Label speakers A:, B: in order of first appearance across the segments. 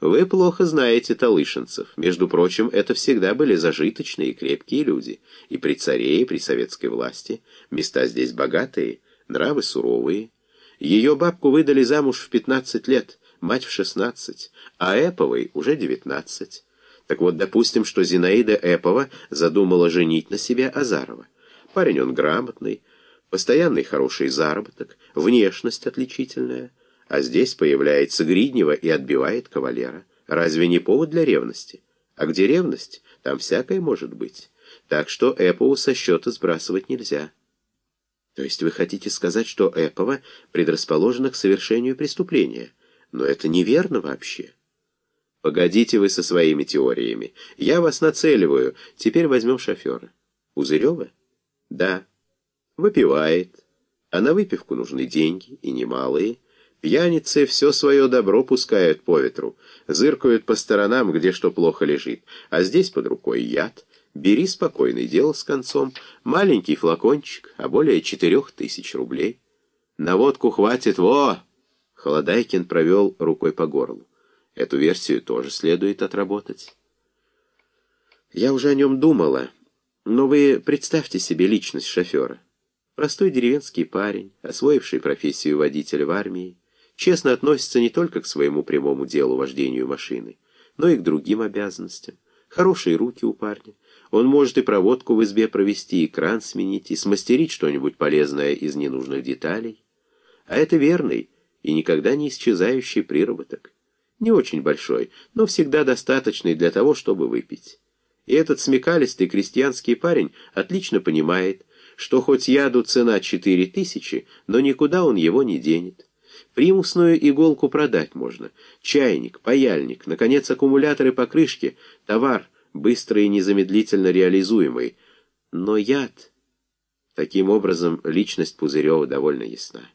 A: Вы плохо знаете талышинцев. Между прочим, это всегда были зажиточные и крепкие люди. И при царе, и при советской власти. Места здесь богатые, нравы суровые. Ее бабку выдали замуж в 15 лет, мать в 16, а Эповой уже 19. Так вот, допустим, что Зинаида Эпова задумала женить на себе Азарова. Парень он грамотный, постоянный хороший заработок, внешность отличительная. А здесь появляется Гриднева и отбивает кавалера. Разве не повод для ревности? А где ревность, там всякое может быть. Так что Эпову со счета сбрасывать нельзя. То есть вы хотите сказать, что Эпова предрасположена к совершению преступления? Но это неверно вообще. Погодите вы со своими теориями. Я вас нацеливаю. Теперь возьмем шофера. Узырева? Да. Выпивает. А на выпивку нужны деньги, и немалые. Пьяницы все свое добро пускают по ветру, зыркают по сторонам, где что плохо лежит, а здесь под рукой яд. Бери спокойный дело с концом, маленький флакончик, а более четырех тысяч рублей. На водку хватит, во! Холодайкин провел рукой по горлу. Эту версию тоже следует отработать. Я уже о нем думала, но вы представьте себе личность шофера. Простой деревенский парень, освоивший профессию водителя в армии, честно относится не только к своему прямому делу вождению машины, но и к другим обязанностям. Хорошие руки у парня. Он может и проводку в избе провести, и кран сменить, и смастерить что-нибудь полезное из ненужных деталей. А это верный и никогда не исчезающий приработок. Не очень большой, но всегда достаточный для того, чтобы выпить. И этот смекалистый крестьянский парень отлично понимает, что хоть яду цена четыре тысячи, но никуда он его не денет. Примусную иголку продать можно. Чайник, паяльник, наконец, аккумуляторы покрышки, товар, быстро и незамедлительно реализуемый. Но яд... Таким образом, личность Пузырева довольно ясна.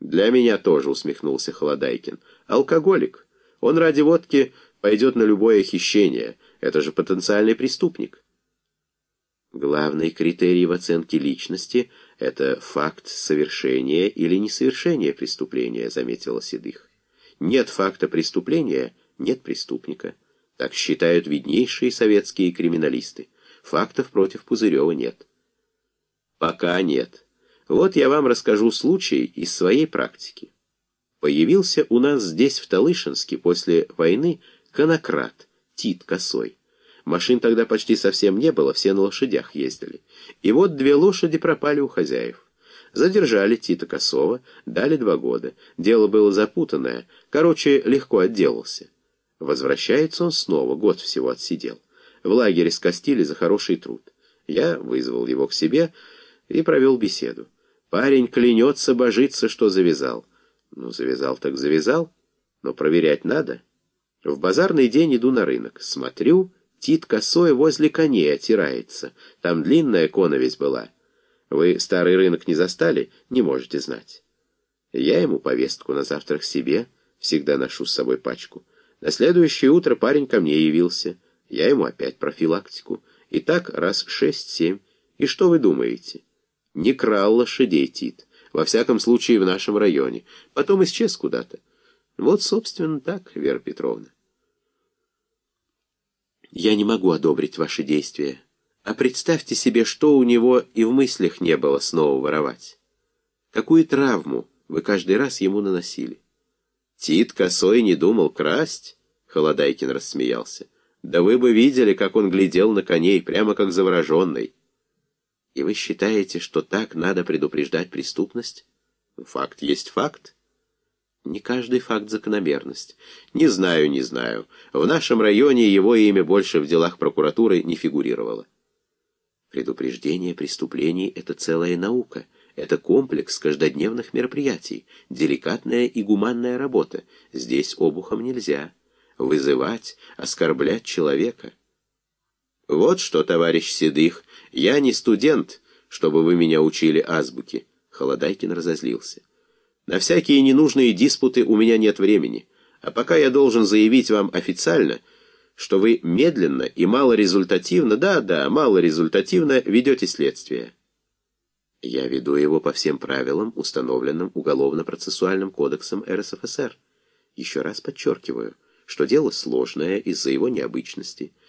A: «Для меня тоже», — усмехнулся Холодайкин. «Алкоголик. Он ради водки пойдет на любое хищение. Это же потенциальный преступник». Главный критерий в оценке личности — это факт совершения или несовершения преступления, заметила Седых. Нет факта преступления — нет преступника. Так считают виднейшие советские криминалисты. Фактов против Пузырева нет. Пока нет. Вот я вам расскажу случай из своей практики. Появился у нас здесь, в Талышинске, после войны, конократ Тит Косой. Машин тогда почти совсем не было, все на лошадях ездили. И вот две лошади пропали у хозяев. Задержали Тита Косова, дали два года. Дело было запутанное, короче, легко отделался. Возвращается он снова, год всего отсидел. В лагере скостили за хороший труд. Я вызвал его к себе и провел беседу. Парень клянется, божится, что завязал. Ну, завязал так завязал, но проверять надо. В базарный день иду на рынок, смотрю... Тит косой возле коней отирается. Там длинная коновесь была. Вы старый рынок не застали, не можете знать. Я ему повестку на завтрак себе, всегда ношу с собой пачку. На следующее утро парень ко мне явился. Я ему опять профилактику. И так раз шесть-семь. И что вы думаете? Не крал лошадей Тит. Во всяком случае, в нашем районе. Потом исчез куда-то. Вот, собственно, так, Вера Петровна. Я не могу одобрить ваши действия. А представьте себе, что у него и в мыслях не было снова воровать. Какую травму вы каждый раз ему наносили? Тит косой не думал красть? Холодайкин рассмеялся. Да вы бы видели, как он глядел на коней, прямо как завороженный. И вы считаете, что так надо предупреждать преступность? Факт есть факт. Не каждый факт закономерность. Не знаю, не знаю. В нашем районе его имя больше в делах прокуратуры не фигурировало. Предупреждение преступлений — это целая наука. Это комплекс каждодневных мероприятий, деликатная и гуманная работа. Здесь обухом нельзя. Вызывать, оскорблять человека. Вот что, товарищ Седых, я не студент, чтобы вы меня учили азбуке. Холодайкин разозлился. На всякие ненужные диспуты у меня нет времени, а пока я должен заявить вам официально, что вы медленно и малорезультативно, да-да, малорезультативно ведете следствие. Я веду его по всем правилам, установленным Уголовно-процессуальным кодексом РСФСР. Еще раз подчеркиваю, что дело сложное из-за его необычности,